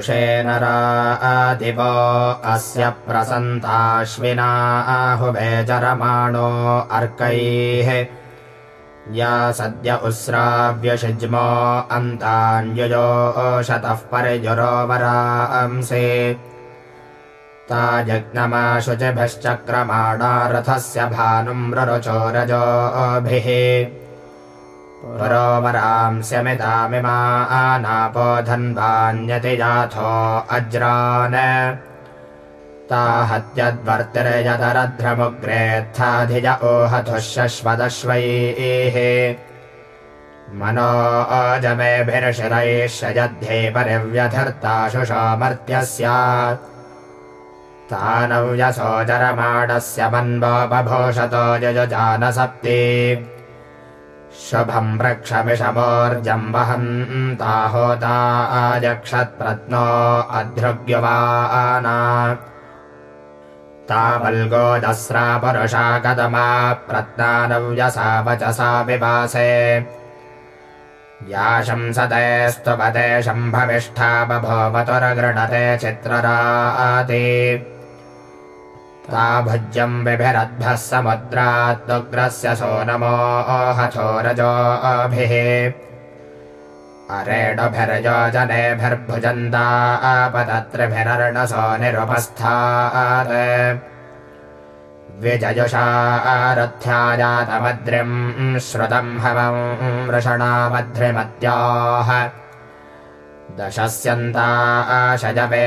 जुषे नरादिवो अस्य प्रसन्ताश्विनाहुवे जरमाणो अर्कैः। या सद्य उस्राव्यषिज्मो अन्तान्युजो शतः परिजुरोवरांसे। ता जग्नमाशुचिभिश्चक्रमाणा रथस्य भानुम् ररुचोरजोभिः पुरोवरांस्यमितामिमा आनापो धन्वान्यति जाथो अज्रान्। ता हत्यद्वर्तिर्यदरध्रमुग्रेत्थाधिज ओहथुः शश्वदश्वैः मनो अजमेभिर्शिरैः शयध्ये परिव्यधर्ताशुषमर्त्यस्य तानव्यसोजरमाणस्य मन्वो बभूषतो यजुजानसप्ति शुभम् वृक्षमिषमोर्जम् वहन्ताहोता आजक्षत्प्रत्नो अधृग्यवाना तावल्गोदस्रा पुरुषा कदमा प्रत्नानव्यसा वचसा विवासे या शंसते स्तुपते शम्भविष्ठा बभोवतुरगृणते चित्रराति ता भुज्यम् विभिरद्भः समुद्रात्तुग्रस्य सोनमो हथोरजोभिः अरेणुभिर्योजनेभिर्भुजन्ता आपतत्रिभिरर्णसो निरुपस्थात्। विजयुषा आरथ्याजातमद्रिम् श्रुतम् हवम् वृषणामध्रिमत्याः दशस्यन्ता आशजवे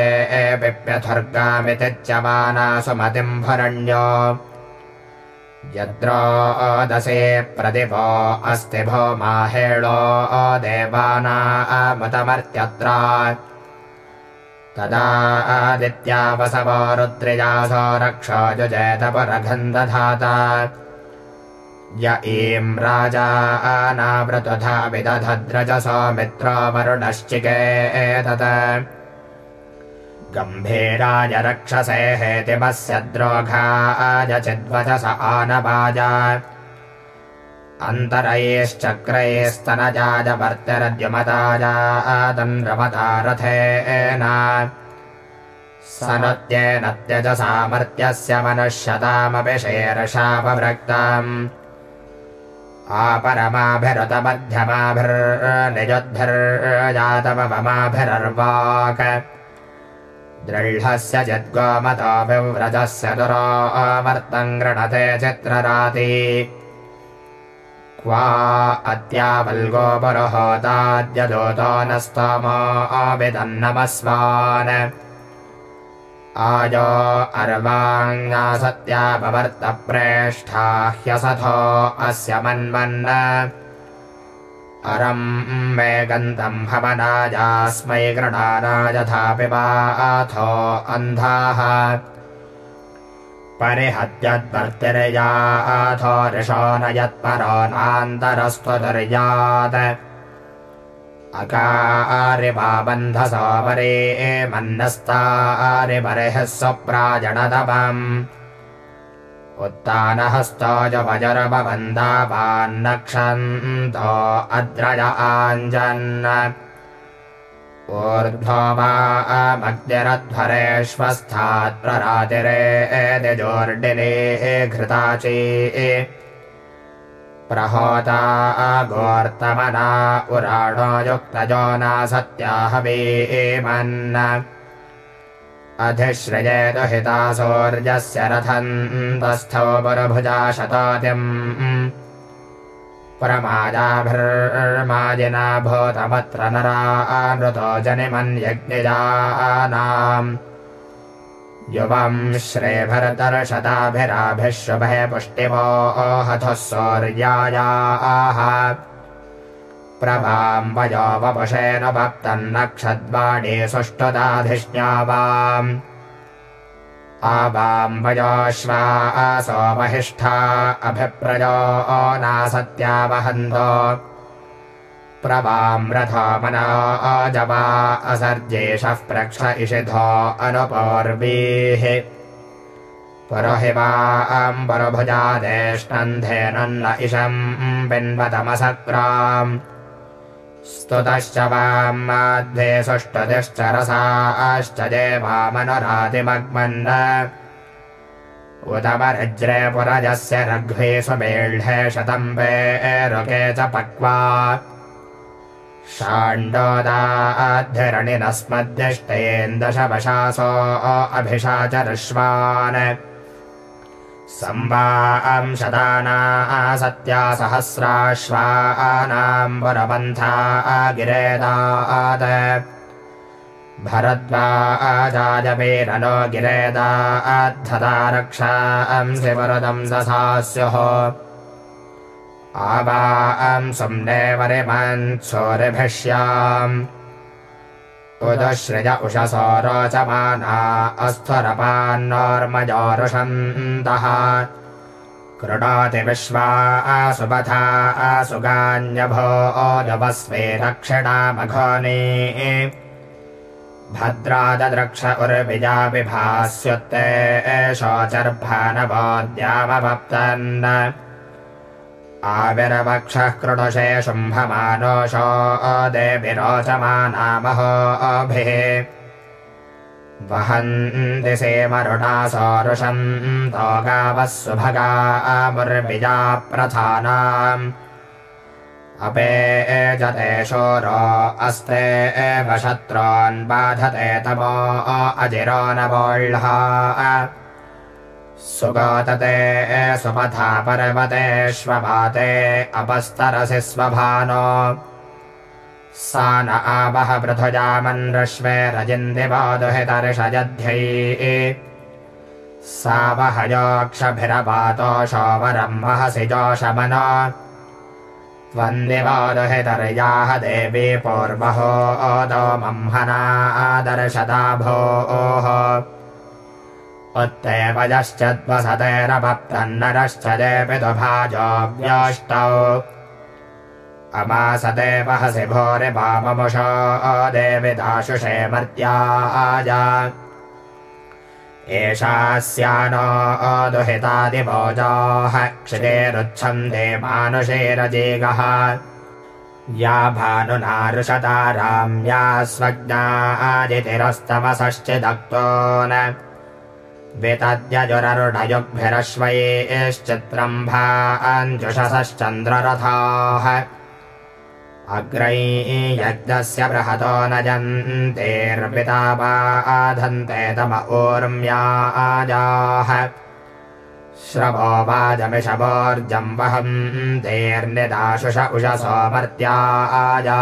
पिप्यथुर्गामिति च्यमाना सुमतिम् भरण्यो यद्रोदसे प्रदिपो अस्ति भो माहेळो देवानामतमर्त्यत्र तदा आदित्यावसवो रुद्रिजासो रक्षो जुजेतपुरगन्धधाता य ईम् राजा अनावृतुधा विदधद्रजसो मित्रो वरुणश्चिकेतत् गम्भीराय रक्षसे हेतिमस्य द्रोघाय चिद्वचस आनवाज। अन्तरैश्चक्रैस्तनजाय वर्तिरद्युमताजादन्रमता रथेन स नृत्येन त्यजसामर्त्यस्य मनुष्यतामपि जद्गोमताभिव्रजस्य दुरावर्तम् गृणते चित्रराति क्वा अत्यावल्गो पुरुहोताद्यदूतो न स्तमाविदन्नमस्वान् आयो अर्वाङ्गासत्यापवर्तप्रेष्ठा ह्यसथो अस्य मन्वन् अरम् वेगन्तम् भवनायास्मै गृणानायथापि वाथो अन्धाः। परिहत्यद्वर्तिर्याथो ऋषो न यत्परो नान्तरस्त्वदुर्यात् अकारिवाबन्धसो परे मन्नस्तारिपरिः स्वप्राजनतपम् उत्तानहस्तोजवजरबन्दापान्नक्षन्तो अद्रज आञ्जन्। ऊर्ध्वो वा प्ररातिरे दिजोर्डिनेः घृताची प्रहोता गोर्तमना उराणो युक्तजो न सत्याहवीमन् अधिश्रयेदुहिता सौर्यस्य रथन्तस्थौ पुरभुजा शतातिम् प्रमाजाभिर्माजिना भूतमत्र नरा नृतो जनिमन्यग्निजानाम् युवम् श्रेभरतर्शताभिराभिः शुभे पुष्टिवो हथः सौर्यायाः। प्रभाम् वयो वपुषेन भक्तन्नक्षद्वाणे सुष्ठुताधिष्ण्यावाम्। आवाम् वयोश्वा असोमहिष्ठा अभिप्रजो नासत्यावहन्तो प्रवाम् रथो मना अजवा असर्जेषः प्रक्ष इषिधो अनुपूर्वीः। पुरोहि वाम् पुरभुजादेष्टन्धेनन्न इषम् बिन्वतमसक्राम् स्तुतश्च वाम्माध्ये सुष्टुतिश्च रसाश्च देवामनुरातिमग्मन् उदमरज्रे पुरजस्य रघ्वे सुमेढ्ये शतम्बे रुके च पक्वा। षाण्डोदाध्यरणिनस्मद्दिष्टेन्दशवशासो अभिषाचरश्वान् संवांशदाना सत्या सहस्राश्वानाम् पुरपन्था गिरेदात् भरद्वाजाजपेरनो गिरेदाद्धता रक्षांसि वरदं ससास्युः आवां सुम्नेवरिमन्सोरिभिष्याम् उदश्रिय उषसो रोचमाना अस्थुरपान्नोर्मजोरुषन्तः कृणोति विश्वा आसुपथा आसुगान्यभो ओजवस्वे रक्षिणामघोनि। भद्रादद्रक्ष उर्विजा विभास्युत्ते शोचर्भानवोद्यामवप्तन् आविरवक्षः कृणुषे शुम्भमानोषो देविरोचमानामहोभिः वहन्ति सेमरुणा सौरुषन्तो गावः सुभगा मुर्विजा प्रधानाम्। अपे एजते शोरो अस्ते एव शत्रून् बाधते तमो अजिरो न वोळ्हा सुगातते सुपथा पर्वतेष्वभाते अपस्तरसि स्वभानो। सा न आवह पृथुजामन्रश्वे रजिन्दिवादुहितर्षजध्यै सा वहयोक्षभिरपातो शोवरं महसि जोषमन। त्वन्दिवादुहितर्याः देवी पूर्वहो ओदो मह्मना आदर्शदा भोः उत्तेवजश्चद्वसतेरभप्तन्नरश्च देपितुभाजोऽव्यष्टौ अमासते वहसि भोरि वाममुषो देविदाशुषे मर्त्याय एषास्यानो दुहितादिभोजाः क्षितेरुच्छन्दे मानुषेरजीगः या भानुनारुषताराम्या स्वज्ञादितिरस्तमसश्चिदक्तो न वितद्यजुररुढयुग्भिरश्वयेश्चित्रम्भाञ्जुषसश्चन्द्ररथाः अग्रै यज्ञस्य बृहतो न जन्तेर्पिता वा आधन्ते तम ऊर्म्याजाः। श्रवो वाजमिषवोर्जं वहन्तेर्निदाशुष उषसोमर्त्याजा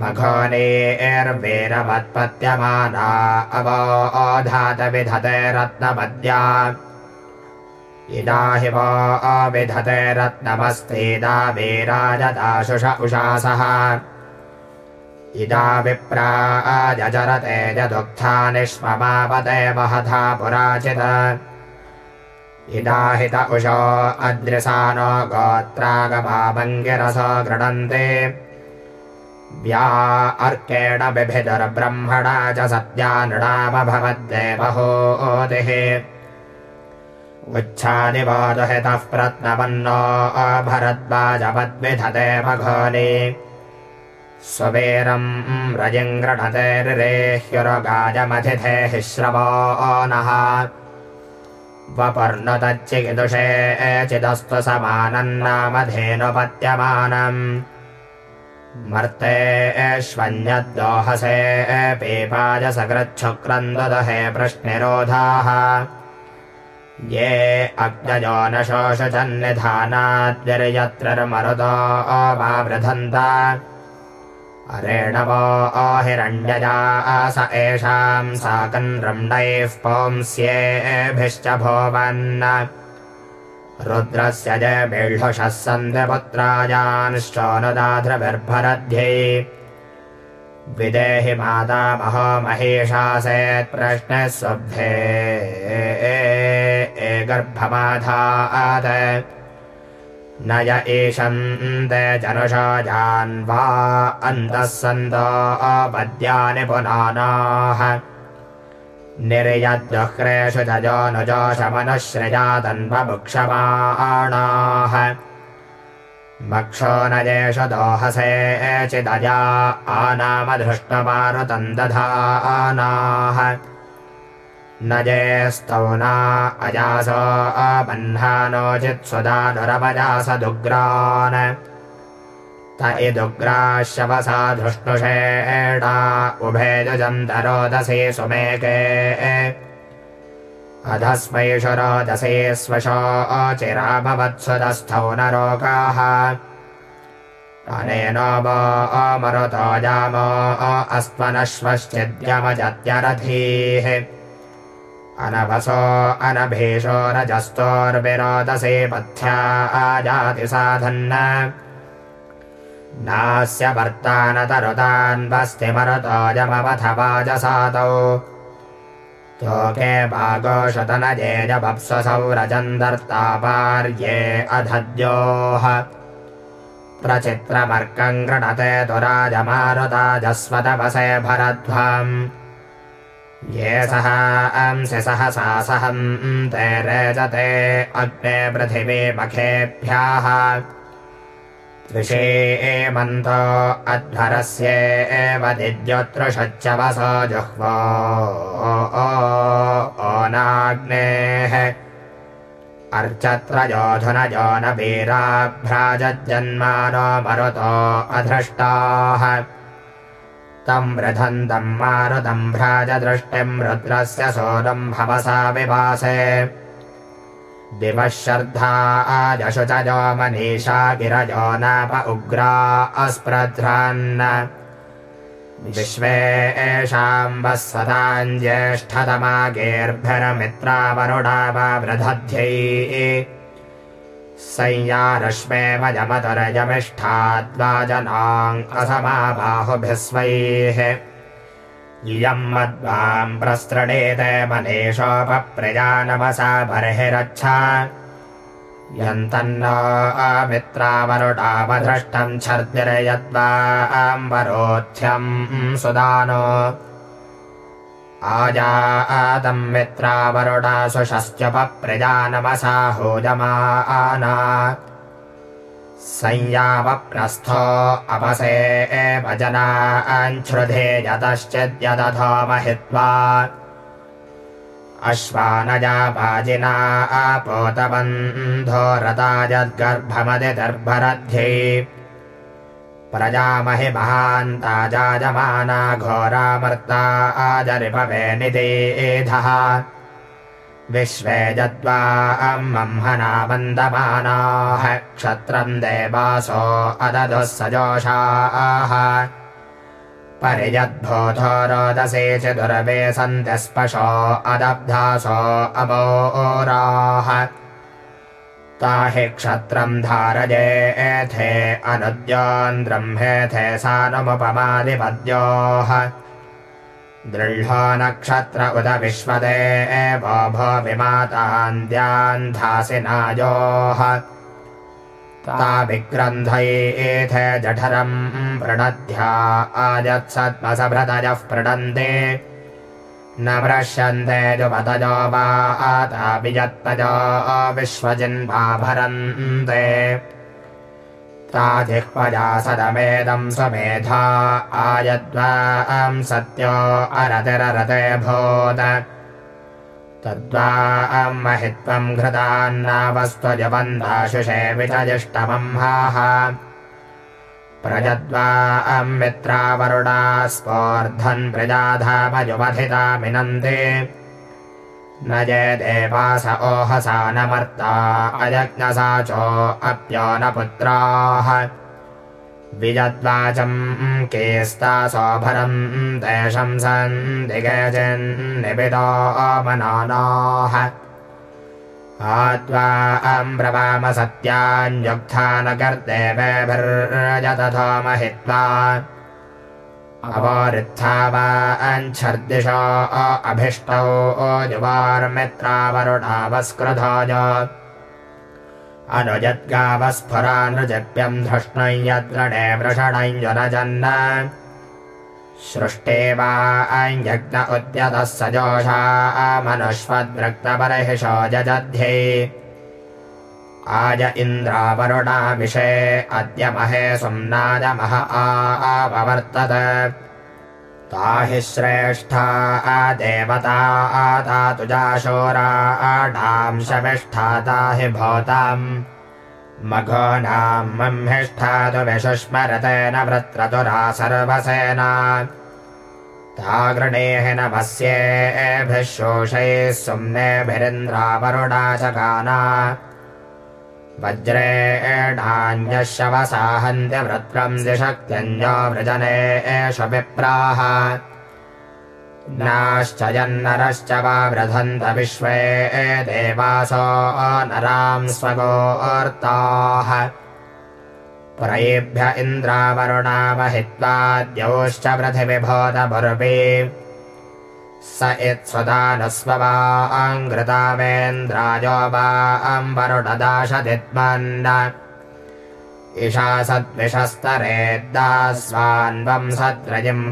मघोनेर्वेरवत्पत्यमाना अवोधातविधते रत्नपद्या इदा हि वो अविधते रत्नमस्तीदा वीराजदाशुष उषासः इदा विप्रा अजरते जदुःखा निष्ममापते वहथा पुराचित। इदा हित उषो अद्रिसानो गोत्रागमामङ्गिरसो गृणन्ते व्या अर्केण बिभिदुर्ब्रह्मणा च सत्या अभरद्वाजपद्विधते मघोनि। स्ववेरम् रजिङ्गृणते रिरेह्युरगाजमधिधेः श्रवो नः। वपर्णतच्चिकिदुषे चिदस्तु समानन्नामधेनुपत्यमानम् मर्तेष्वन्यद्दोहसे पीपाजसकृच्छुक्रन्ददहे प्रश्निरोधाः। ये अग्नयो न शोषजन्निधानाद्विर्यत्रमरुतो वावृधन्त अरेणवो हिरण्यजा स एषां साकन् रम्णैः पुंस्येभिश्च भुवन् रुद्रस्य जय बिल्हुषः सन्ध्यपुत्रायान्श्चोनुदाध्रभिर्भरध्यै विदेहि मातामहो प्रश्नः स्वब्धे गर्भमाधात्। न य ईशन्ते जनुषा जान्वा। अन्तः सन्तो अपद्यानि पुनानाः निर्यद्दुह्रेषु जजोनुजोषमनुश्रया तन्वभुक्षमाणाः मक्षो न येष दोहसे चिदया आनामधृष्टमारुतम् दधानाः। न येस्तौ न अजासो बह्नानोचित्सुदानुरवजासदुग्रान् त इदुग्राशवसा धृष्णुषेणा उभे युजन्तरोदसे सुमेके। अधस्मैषु रोदसे स्वशो रोगाः। अनेन वो अमरुतो जामो अस्त्वनश्वश्चिद्यमजत्यरथीः अनभसो अनभेषो रजस्तोर्विरोदसे पथ्या आजाति साधन्न नास्य वर्तानतरुतान्वस्तिमरुतोजमवथ वाजसातौ तोके भागोषतनजेजवप्स्वसौ रजन्दर्तापार्ये अधद्योः। प्रचित्रमर्कम् गृणते तु राजमारुताजस्वतपसे भरध्वम् ये सह अंसि सहसा सहम् ते रेजते अग्ने पृथिवी त्रिषे एमन्तो अध्वरस्येव दिद्योतृषच्चवसो जुह्वो नाग्नेः अर्चत्रयोधुनयो न वीराभ्राजन्मानो मरुतो अधृष्टाः। तम् वृधन्तम् मारुतम् भ्राजदृष्टिम् रुद्रस्य सोदम् भवसा विभासे दिवः शर्धा आजशु च मनीषा गिरजो नाप उग्रा अस्प्रध्रान्न। विश्वे एषाम् वः सदाम् ज्येष्ठतमागेर्भिरमित्रावरुणा वा यमतुरयमिष्ठाद्वाजनाम् असमा बाहुभिः स्वैः इयम् मद्वाम् प्रसृणेते मनीषोपप्रजा बर्हिरच्छा यन्तन्नो मित्रावरुडावधृष्टम् छर्दिरयद्वाम्बरोध्यम् सुदानो। आजा आदम् मित्रावरुडासु शस्त्यपप्रजानमसाहोजमाना संयावप्रस्थो अपसे एव जनाञ्छ्रुधे यतश्चिद्यदधो महित्वा। अश्वानजा वाजिना आपोतबन्धो रता यद्गर्भमदिदर्भरध्ये प्रजामहि महान्ता जाजमाना घोरामर्ता आजरिभवे निदेधः विश्वे जद्वा अम्महना वन्दमानाः क्षत्रम् देवासो अदधुः सजोषाः। परिजद्भूतो रोदसे च दुर्वे सन्त्यस्पशो अदब्धासो अवोराः ता हि क्षत्रम् धारये एथे अनुद्यान्द्रह्मेथे सानुमुपमादिपद्योः दृढो नक्षत्र उद विश्वदे एवो भो विमातान्द्यान्धासि नायोः। ता विक्रन्धयेथे जठरम् प्रणध्या आयत्सद्मसभृतयः प्रणन्ते न पृश्यन्ते जुपतजो वा आता विजत्तजो विश्वजिन्वाभरन्ते ता जिह्वजा सदमेदम् स्वमेधा आयद्वाम् सत्यो अरतिररते भूत। तद्वा महित्वम् घृतान्नावस्त्वजवन्दाशुषे विचजिष्टमम्हाः प्रजद्वा मित्रावरुणा स्पोर्धन् प्रजाधामयुमधिता मिनन्ति न ये देवास ओहसा न मर्ता अयज्ञसाचो अप्यो न पुत्राः। विजद्वाचम् केस्तासोभरम् देशम् सन्दिगजन्निबिदो मनानाः। आद्वा अम्ब्रवाम सत्यान्युक्थानगर्देवेभिर्यतथो महित्वा अवोरित्था वा अञ्छर्दिशो अभिष्टौ युवार्मित्रावरुणावस्कृधोज अनुजद्गावस्फुरानुजप्यम् धृष्णै यद्रणे वृषणञ्जुनजन्न सृष्टे वा अञ्जग्न उद्यतः सजोषा मनुष्वद्रक्तबर्हिषो जजध्ये आय इन्द्रावरुणाभिषे अद्य महे सुम्नायमह आववर्तत। ता हि श्रेष्ठा देवता आदातुजाशोराणां शमिष्ठा हि भवताम् मघोनाम् मह्मिष्ठातु विशुष्मरतेन वृत्रतुरा सर्वसेना। ता गृणेः नमस्येभिः शोषैः सुम्नेभिरिन्द्रावरुणा च गाना वज्रेणान्यशवसाहन्त्यवृत्रम् द्विशक्त्यञ्जो वृजने एष विप्राः। नाश्च यन्नरश्च वा वृधन्त विश्वे देवासो नराम् स्वगोर्ताः प्रयेभ्य इन्द्रावरुणावहित्वाद्योश्च पृथिविभूतभुर्वे स इत्स्वदानुस्ववाङ्घृतावेन्द्रायो वा इषा सत्रजिं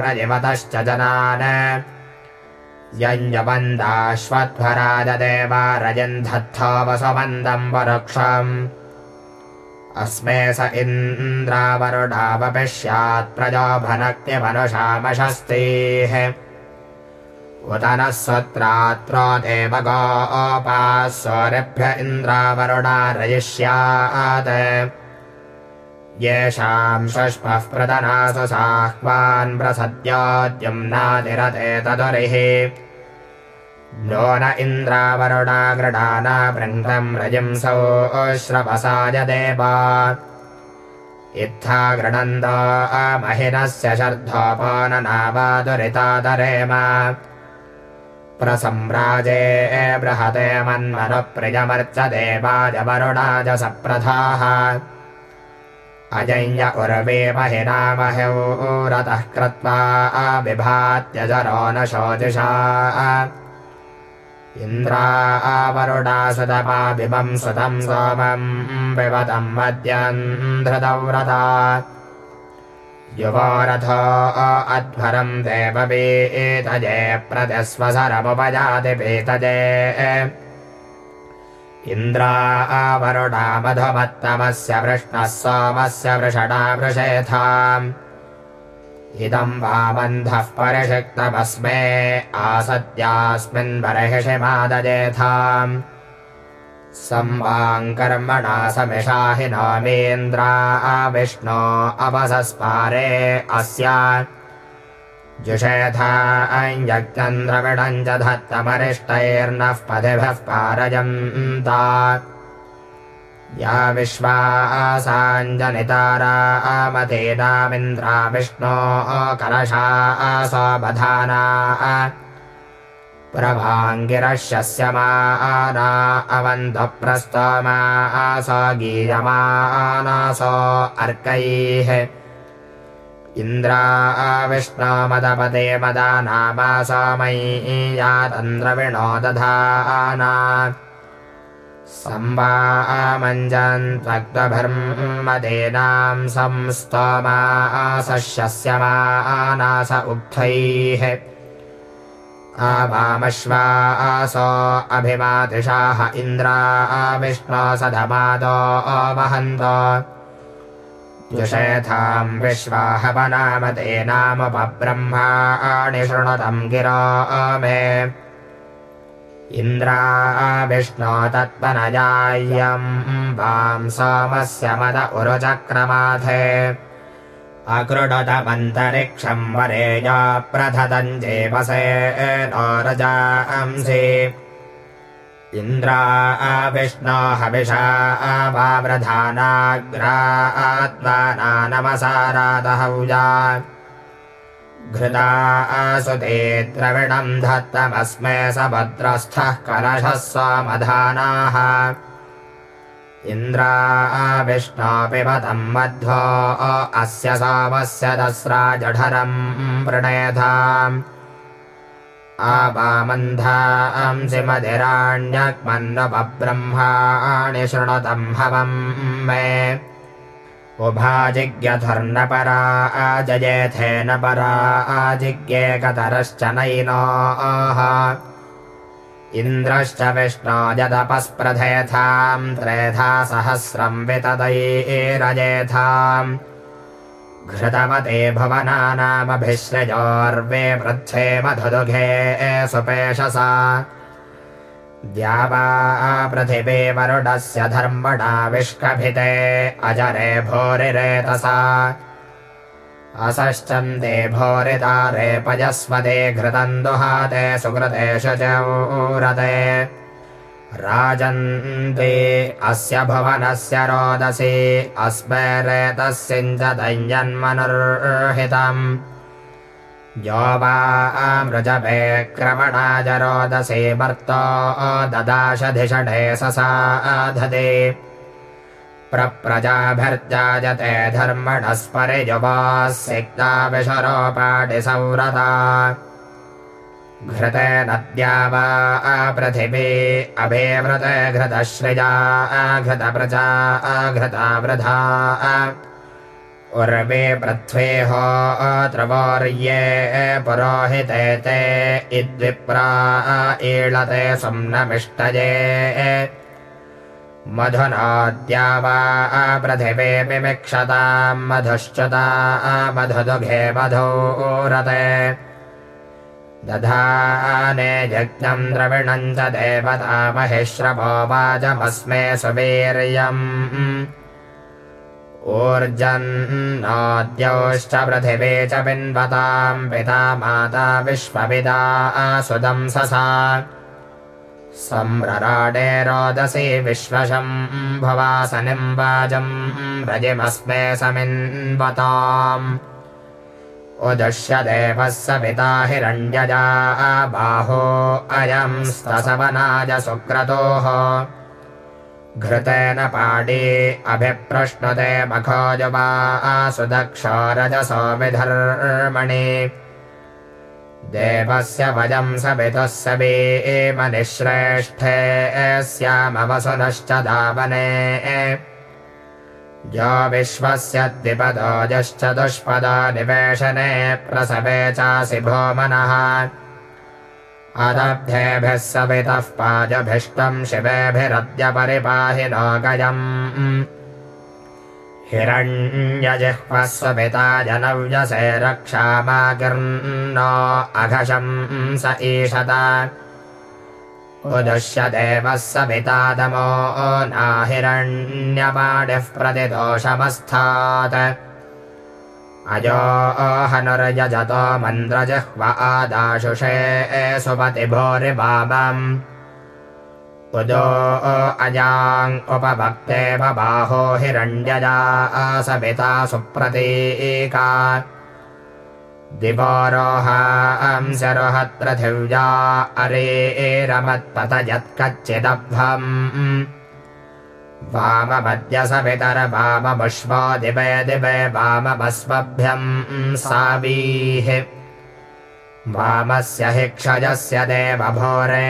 रजिमतश्च जनान्। यञ्जबन्दाश्वध्वराजदेवा रजन्धत्थो वसुमन्दम् वरुक्षम्। अस्मे स इन्द्रावरुणावपिष्यात् प्रजो भनक्तिमनुषामशस्तीः उत नः सत्रात्रो देव गोपास्वरेभ्य इन्द्रावरुणा रयिष्यात् येषाम् शष्पः प्रदनासु साह्वान् प्रसद्योद्युम्नातिरते तदुरिः। नो न इन्द्रावरुणा बृङ्गम् रजिंसो श्रवसाय देवा। इत्था गृणन्द महिनस्य शर्धोपाननावादुरितादरेम प्रसम्राजे बृहते मन्मनुप्रियमर्च देवाजवरुणाज सप्रथाः अजञ्य उर्वे महिनामह्योरतः कृत्वा विभात्यजरो न शोचिषा। इन्द्रा सुतपाभिमम् सुतम् सोमम् विवतम् मद्यन्धृतव्रता युवोरथो अध्वरम् देववीतजे प्रतिस्वसरमुपजाति पीतजे इन्द्रा आवरुणा मधुमत्तमस्य वृष्णः सोमस्य वृषणा वृषेथाम् इदम् वामन्धः परिषिक्तमस्मे आसत्यास्मिन् बर्हिषि मादजेथाम् संवाङ्कर्मणा समिषा हि नोमेन्द्रा विष्णो अपसस्पारे अस्या। जुषेथा अञ्जक्चन्द्रविडम् च धत्तमरिष्टैर्नः पथिभिः पारयन्ता। या विश्वासाञ्जनितारा आमतेनामिन्द्रा विष्णो कलशा आसावधाना प्रभाङ्गिरश्यस्य माना अवन्तप्रस्तमा आस गीयमानास अर्कैः। इन्द्रा विष्णोमदपदे मदानामासामयी यातन्द्रविणो दधाना। संवामञ्जन् त्वग्धर्मदेनाम् संस्तमासस्य मानास उक्थैः आवामश्वासो अभिमादृशाः इन्द्रा विष्णो सधमादो वहन्त जुषेथाम् विश्वाहवनामतेनामुपब्रह्माणि शृणुतम् गिरो मे। इन्द्रा विष्णो तत्पनजायम् वां सोमस्य मद उरुचक्रमाथे अकृणुतमन्तरिक्षम् वरेया प्रथतम् जेवसे नोरजांसि इन्द्रा विष्णो हविषा वाव्रधानाग्रा आत्मानानमसारादहौजा घृता आसुते द्रविणम् धत्तमस्मे सभद्रस्थः कलशः स्वमधानाः इन्द्रा विष्णो पिबतम् मध्वो अस्य सोमस्य दस्रा जठरम् वृणेधाम् आवामन्धांसि मदिराण्यग्मन्नुपब्रह्माणि शृणुतम् हवम् मे। उभाजिज्ञधर्नपरा आजयेथेन परा आजिज्ञेकतरश्च नैनो इन्द्रश्च विष्णो यदपस्प्रथेथाम् त्रेधा सहस्रम् वितदैरजेथाम्। घृतवते भुवनानामभिश्रयोर्वे वृच्छे मधुदुघे सुपेशसा। द्यावा पृथिवे वरुडस्य धर्मणाविष्कभिते अजरे भूरिरेतसा असश्चन्दे भोरितारे पयस्वदे घृतम् दुहाते सुकृतेषु चौरते राजन्ते अस्य भुवनस्य रोदसी अस्मै रेतस्यञ्जदञ्जन्मनुर्हितम् यो वा क्रमणाय रोदसी वर्तो ददाशधिषणे ससाधते प्रप्रजाभिर्जायते धर्मणस्परिजुवासिक्ता विशरोपाटिसंरता घृते नद्या वा पृथिवी अभिवृत घृतश्रिया घृतप्रजा घृता वृथा उर्वे पृथ्वेहो त्रवोर्ये पुरोहिते ते, इद्विप्रा ईळते सुम्नमिष्टये। मधुनाद्या वा पृथिवे विमिक्षताम् मधुश्चता मधुदुघे दधाने यज्ञम् द्रविणम् च देवता महेश्रवो वाचमस्मे सुवीर्यम्। ऊर्जन्नाद्योश्च पृथिवे च पिन्वताम् पिता माता विश्वविदा सुदंससा सम्रराडे रोदसी विश्वशम् भवासनिम् वाजम् रजिमस्मे समिन्वताम्। उदश्य देवः सविता हिरण्यजा बाहो अयम् स्तसवनाय सुक्रतोः। घृतेन पाडी अभिप्रश्नुते मखोजवा सुदक्षरजसो विधर्मणि वयम् सवितुः सवे मनिश्रेष्ठे स्यामवसुनश्च दावने यो विश्वस्य द्विपदोजश्च दुष्पदा निवेशने प्रसवे चासि भोमनः। अदब्धेभिः सवितः पाजभिष्टम् शिवेभिरद्य परिपाहि नो गजम् हिरण्यजिह्वस्वपिता जनव्यसे रक्षामागिर्नो अघशम् स ईशत उदुष्य देवः सवितादमो नाहिरण्यपाणिः प्रतिदोषमस्थात्। अजो हनुर्यजतो मन्द्रजिह्व आदाशुषे सुपतिभोरिबाबम् उदो अजाङ् उपभक्ते बबाहो हिरण्यजा सविता सुप्रतीका। दिवोरोहांसरुहत्रथिव्या अरे एरमत्पत यत्कच्चिदभ्वम् वामपद्यसवितर वामपुष्पो दिवे दिवे वामभस्मभ्यम् सावीः वामस्य हि क्षयस्य देवभोरे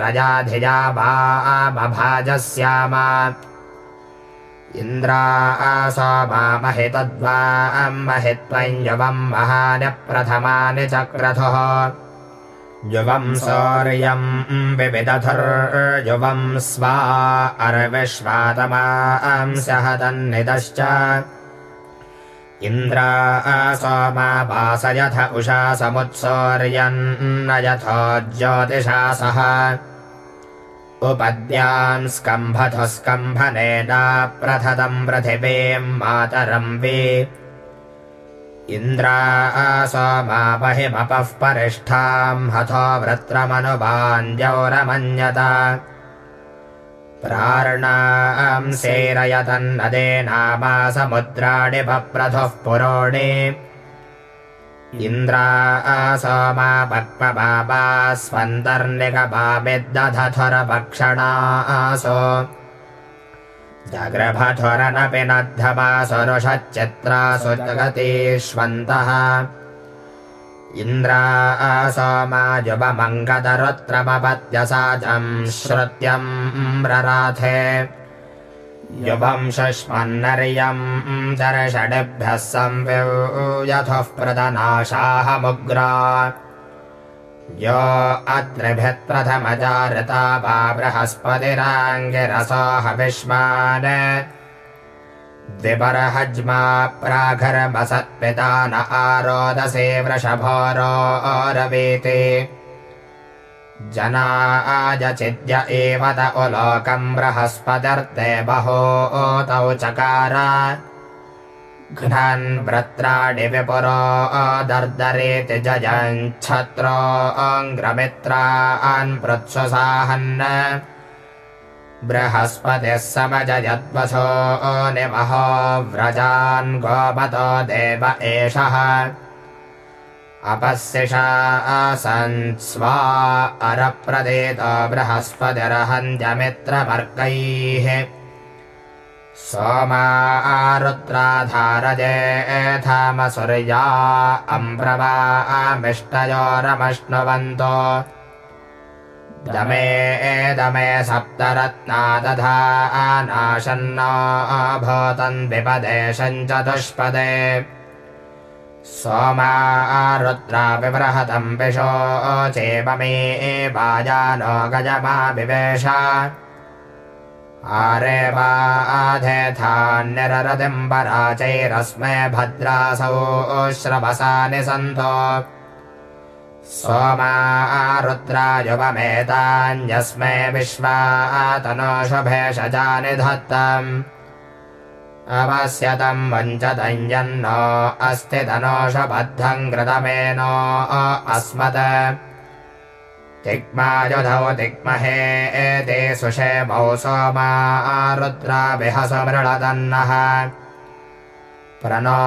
रजाधिजा वामभाजस्याम इन्द्रासो मामहि तद्वामहि त्वम् युवम् महान्यप्रथमानि चक्रथुः युवम् सौर्यम् विविदधुर्युवम् स्वा अर्विश्वातमांस्यः तन्निदश्च इन्द्रासो मा वासयथ उषा समुत्सौर्यन्न यथो ज्योतिषा सह। उपद्याम् स्कम्भथुः स्कम्भनेना प्रथतम् पृथिवीम् मातरम् वे इन्द्रासो मापहिमपः परिष्ठाम् हथो वृत्रमनुवाञ्जौरमन्यत प्रार्णाम् सेरयतन्नदेनामा समुद्राणि बप्रथुः पुरोणि। इन्द्रासोमा पक्वबाबा स्वन्तर्निगबामिद्दधुरभक्षणासो जग्रभधुरनपि नद्धमासुरुषच्चित्रासु जगतीष्वन्तः इन्द्रासोमायुवमङ्गदरुत्रमपत्यसाजम् श्रुत्यम् रराथे युवम् शश्मन्नर्यम् दर्षडिभ्यः संव्यूयथुः प्रदनाशाहमुग्रा। यो अत्रिभित्प्रथमजारता वा बृहस्पतिराङ्गिरसोऽहविष्मान् द्विपरहज्मा प्राघर्मसत्पिता न आरोदसे वृषभोरोरवीति। जना आजचिद्य एव त उलोकम् बृहस्पतिर्ते बहोतौ चकार। घ्नन् व्रत्राणि विपुरो दर्दरेति जयञ्छत्रोऽङ्ग्रमित्रान् पृत्सुसाहन् बृहस्पतिः समजयद्वसो निमहो व्रजान् गोपतो देव एषः। अपस्यषा आसन् स्वा अरप्रदेत बृहस्पतिरहन्त्यमित्रमर्कैः सोमा आरुद्राधारजेथामसुर्या अम्प्रवा आमिष्टयोरमश्नुवन्तो दमे दमे सप्तरत्ना दधा आनाशन्नो अभूतन् विपदे चतुष्पदे सोमा रुद्रा विबृहतम् विशो चेममे वाजानो गजमा विवेश। आरे वाधेथान्यररदिम्बराचैरस्मै भद्रासौ श्रवसा निसन्तो सोमा रुद्रा युवमेतान्यस्मै विश्वा तनोषुभेषजानि धत्तम् अवस्यतम् वञ्चदञ्जन्नो अस्ति धनोषबद्धम् घृतमेनो अस्मत्। तिग्मायुधौ तिग्महे एते सुषेमौ सोमा रुद्राभिह सुमृळदन्नः प्रणो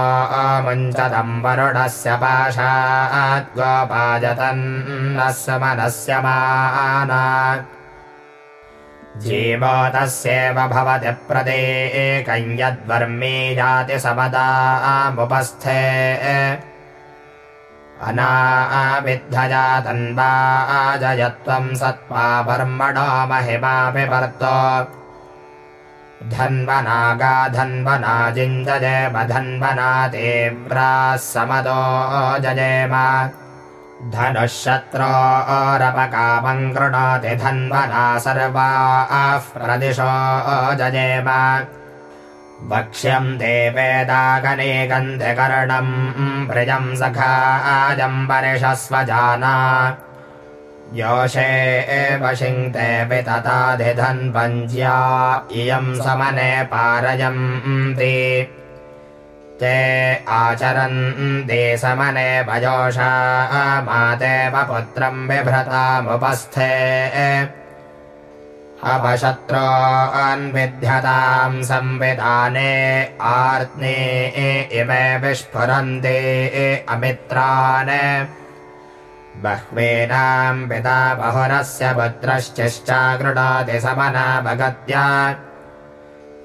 मुञ्चदम् वरुणस्य पाशाद्गोपाजतन्नस्य मनस्य माना। जीवोतस्येव भवति प्रदेकम् यद्वर्मी जाति समदामुपस्थे। अनाविद्धया तन्वा अजयत्वम् सत्त्वा ब्रह्मणो महिमाभिवर्तो धन्वनागा धन्वना जिञ्जयेम धन्वना तीव्राः समदो जयेम धनुः शत्रोरपकामम् कृणोति धन्वना सर्वाः प्रदिशो जयेम वक्ष्यम् देवेदागने गन्ध्यकर्णम् प्रियम् सखाजम् परिषस्वजाना योषे एव शिङ्क्ते वितताधिधन्वञ्ज्या इयम् समने पारयन्ति ते। आचरन्ति समने भजोषा मातेव पुत्रम् बिभ्रतामुपस्थे। अपशत्रो अन्विध्यताम् संविधाने आर्त्ने इमे विस्फुरन्ति अमित्रान् बह्वीनाम् पिता बहुरस्य पुत्रश्चिश्चागृणाति समना भगत्या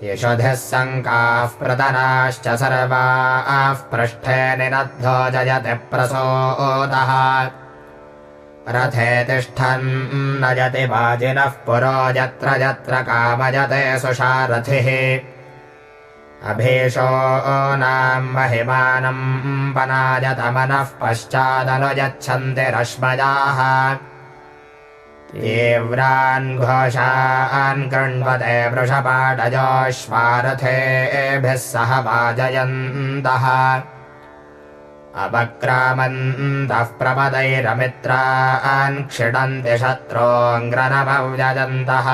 यशुधिः सङ्काः प्रतनाश्च सर्वाः पृष्ठे निनद्धो जयति प्रसोदः। रथे तिष्ठन् नयति वाजिनः पुरो यत्र यत्र कामयते सुषारथिः अभीषो नाम् महिमानम् वनायतमनः पश्चादनुयच्छन्ति रश्मजाः। तीव्रान् घोषान् कृण्वते वृषपाटजोश्वारथेभिः सह वाजयन्तः। अपक्रामन्तः प्रपदैरमित्रान् क्षिणन्ति शत्रोऽङ्ग्रनमव्यजन्तः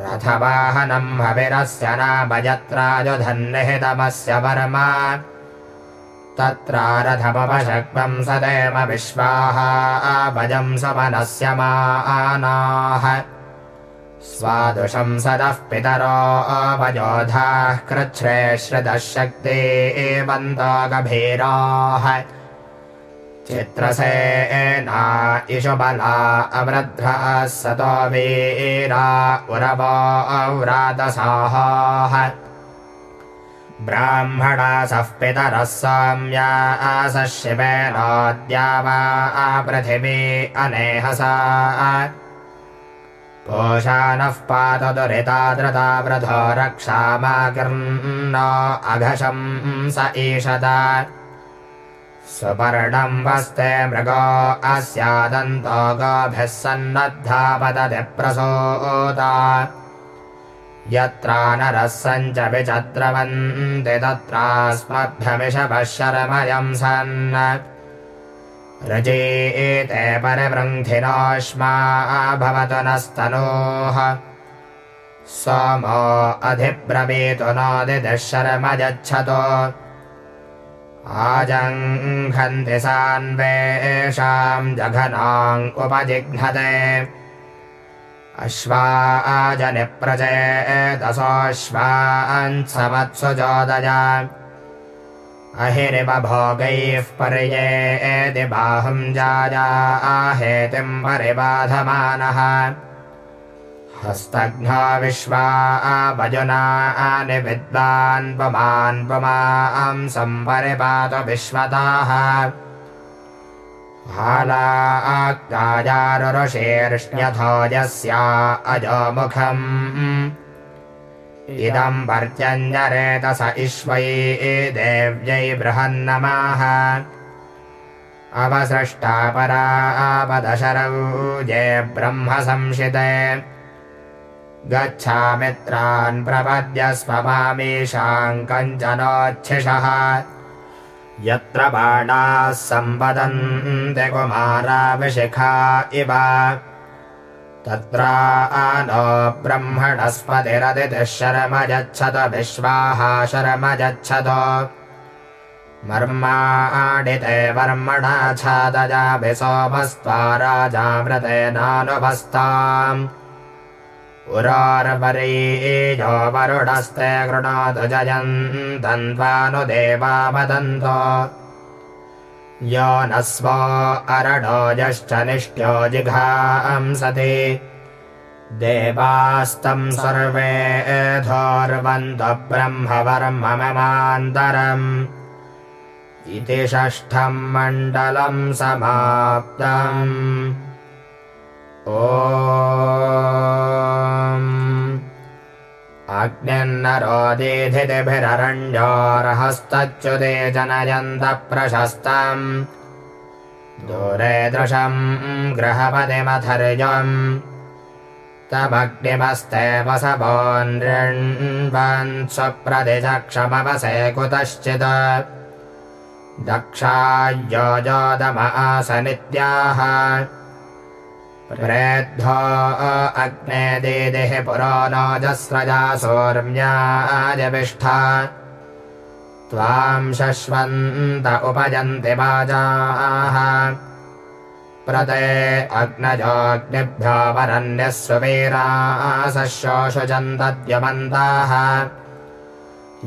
रथवाहनम् हविरस्य नामयत्रायुधन्निहितमस्य वर्मा। तत्रारथमपशक्मम् सदेव विश्वाः भजम् समनस्य मानाः। स्वादुशंसदः पितरो अवयोधाः कृच्छ्रे श्रितः शक्ति एवन्तो गभीराः चित्रसेना इषुबला अवृद्ध्रः सतो वीरा उरवो अव्रातसाहाः ब्राह्मणासः पितरः साम्या आसः शिवेनाद्या वा पृथिवी अनेहसा। पातु दुरिता धृता वृथो रक्षामाकृन्न अघशं स ईषत सुपर्णम् वस्ते मृगो अस्यादन्तो गोभिः सन्नद्धापदति प्रसूता। यत्रा नरः सञ्च विचद्रवन्ति तत्रास्मभ्यमिषभः शरमयम् सन्। रजेते परवृन्थिनोष्मा भवतु नस्तनोः। सोमो अधिब्रवीतु नोदितिः शरमयच्छतो आजङ्घन्ति सान्वेषाम् जघनाम् उपजिघ्नते अश्वाजनिप्रचेतसोऽश्वान्समत्सु जोदय अहिरिव भोगैः पर्येति बाहुम् जाया आहेतिम् परिबाधमानः हस्तघ्ना विश्वा वजुनानि विद्वान् पुमान् पुमां सम्परिपातु विश्वताः हालाकायारुषेर्ष्ण्यथो यस्या अजोमुखम्। इदम् पर्जन्यरेतस इष्वै देव्यै बृहन्नमाः। अवसृष्टा परापदशरौ ये ब्रह्म संशिते गच्छामित्रान् प्रपद्य स्वमामीशाम् कञ्चनोच्छिषः। यत्र बाणाः सम्पदन्ति कुमाराभिशिखा इव तत्रा नो ब्रह्मणस्पतिरदितिः शरमयच्छत विश्वाः शरमयच्छत मर्माडिते वर्मणा छादयाभि सोमस्त्वा राजामृतेनानुभस्ताम् उरार्वरीयो वरुणस्ते गृणातु जयन्तन्त्वानुदेवा वदन्तो यो न स्व अरणो यश्च निष्ट्यो जिघांसति देवास्तम् सर्वे ब्रह्मवर्मममान्तरम् इति षष्ठम् मण्डलम् समाप्तम् ओ अग्निन्नरोदीधिभिररण्योर्हस्तच्युते जनयन्तः प्रशस्तम् दूरे दृशम् गृहपतिमथर्यम् तमग्निमस्ते वसवोन्वन् स्वप्रतिचक्षमवसे कुतश्चित् दक्षायोजोदम आसनित्याः अग्ने दीदिः पुरो नोजस्रजा सोर्म्याजविष्ठा त्वाम् शश्वन्त उपजन्ति वाजाः। प्रते अग्नजोऽग्निभ्यो वरन्यः सुवीरासशोषुजन्तद्यमन्ताः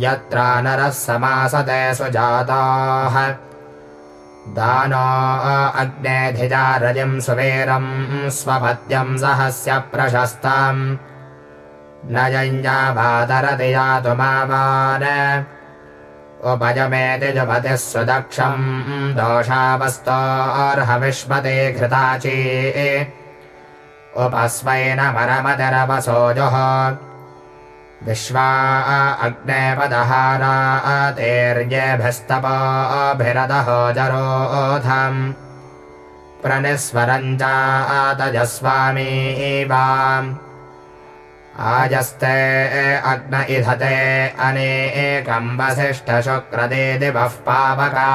यत्र नरः समासते सुजाताः दानो अग्नेधिजारजिम् सुवीरम् स्वपत्यम् सहस्य प्रशस्तम् न यञ्जातरति जातुमावान उपजमेति जुपतिः सुदक्षम् दोषावस्तोर्हविष्मते घृताची। उपस्वैन परमतिरवसोजुः विश्वा अग्ने पदहारातेर्येभिस्तपोभिरदहो जरोधम् प्रणिस्वरञ्जातजस्वामीवाम् आजस्ते अग्न इधते अनेकम् वसिष्ठशुक्रदे दिवः पावका।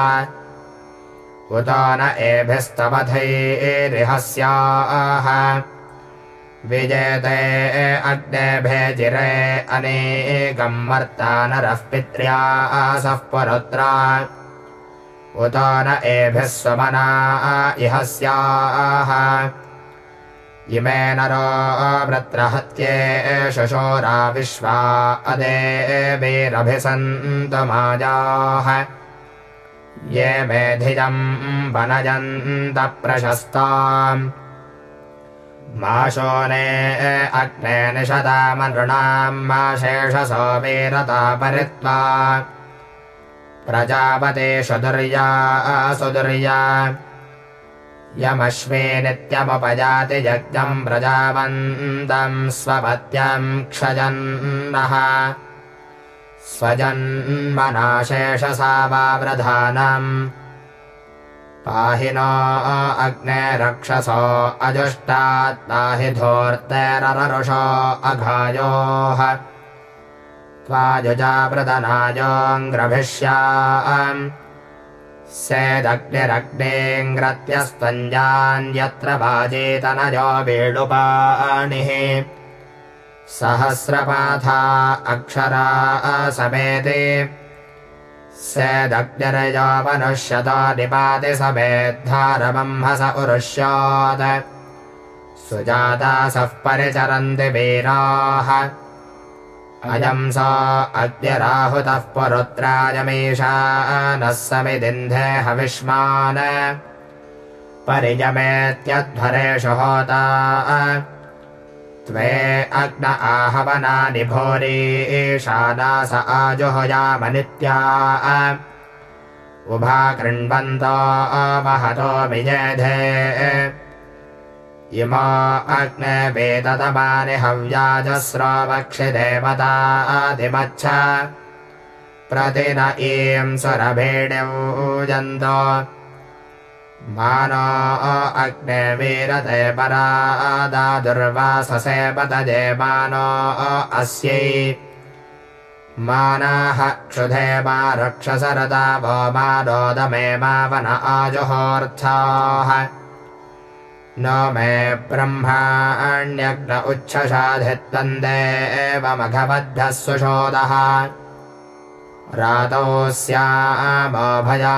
उतो न एभिस्तवधैरिहस्याः विजेते अग्नेभेजिरे अनेकम् वर्ता नरः पित्र्या आसः पुरुत्रा। उतो न एभिः स्वमना इह स्याः। इमे नरो वृत्रहत्ये शशोरा विश्वा अदेभिरभिसन्तमाजाः ये मेधिजम् वनजन्तः प्रशस्ताम् माशोने अग्ने निषदामनृणाम् मा शेषसो वीरता परित्वा। प्रजापतेषु दुर्या सुदुर्या यमश्वे नित्यमुपजाति यज्ञम् प्रजावन्तम् स्वपत्यम् क्षजन्नः। स्वजन्मना शेषसा वा पाहि नो अग्ने रक्षसो अजुष्टात् पाहि धूर्तेररुषो अघायोः त्वायुजाप्रदनायोऽङ्ग्रभिष्याम् सेदग्निरग्नेऽङ्ग्रत्यस्त्वञ्जान्यत्र वाजेतनयो वेणुपाणिः। सहस्रपाथा अक्षरा समेते सेदग्निरयो मनुष्यतो निपाति समेद्धारमह्स उरुष्यात्। सुजातासः परिचरन्ति वीराः। अयम् स अद्य राहुतः पुरुत्रायमेषा नः समिदिन्धे हविष्मान्। परिजमेत्यध्वरेषु होता त्वे अग्न आहवनानि भूरि ईशानास आजुहुयामनित्या उभा कृण्वन्तो महतो विजेधे इमा अग्ने वेदतमानि हव्याजस्रवक्षि देवतादिमच्छ प्रतिन ईं सुरभेण्यूजन्तो मानो अग्ने वीरते परादा दुर्वाससे पतजे मानो अस्यै। मानाः क्षुधे मा रक्षसरदा वो मानोदमे मावन आजुहोऽर्थाः न मे ब्रह्माण्यग्न उच्छशाधित्वन्दे एवमघवद्भ्यः सुशोदः रातौ स्यामभया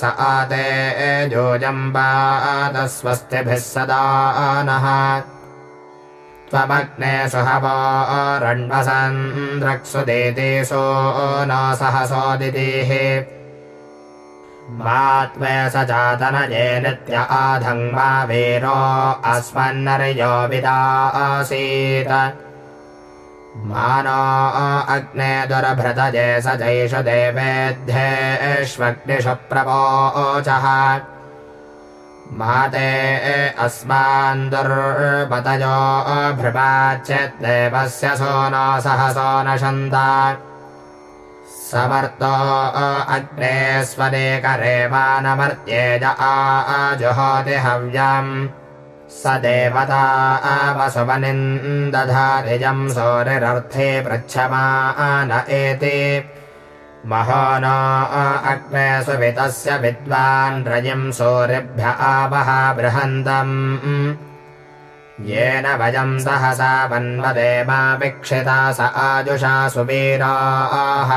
स आते जोजम्बातस्वस्तिभिः सदा नः। त्वमग्ने सुहवोरण्वसन्द्रक्सु देदेशो न सहसोदितेः मा त्वे स जातनये नित्य आधङ् मा वीरो अस्मन्नर्यो विदासीत् मानो अग्ने दुरभृतजे स जैषु देवेध्येष्वग्निषु प्रवोचः माते अस्मान् दुर्पतयो भृपाच्यद्देवस्य सो न सहसो न शन्ता। समर्तो अग्ने स्वदेकरेवानमर्त्येज आजुहोति हव्यम् स देवता सोरिरर्थे पृच्छमाण एति। महो न अग्ने सुवितस्य विद्वान् रजिम् सूरिभ्य आवह बृहन्तम्। येन वयम् सहसा वन्वदे मा विक्षिता स आजुषा सुवीराः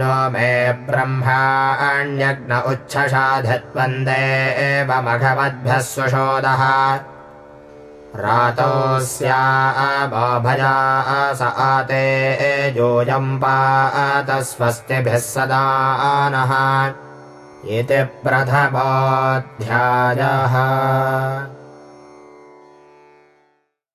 नो मे ब्रह्माण्यग्न उच्छशाधित्वन्दे एवमघवद्भ्यः सुशोदः रातो स्याभया स आते योजम् पातस्वस्तिभिः सदा नः इति प्रथमोऽध्यायः